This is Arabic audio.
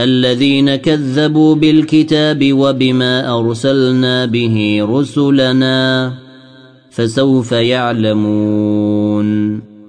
الذين كذبوا بالكتاب وبما أرسلنا به رسلنا فسوف يعلمون.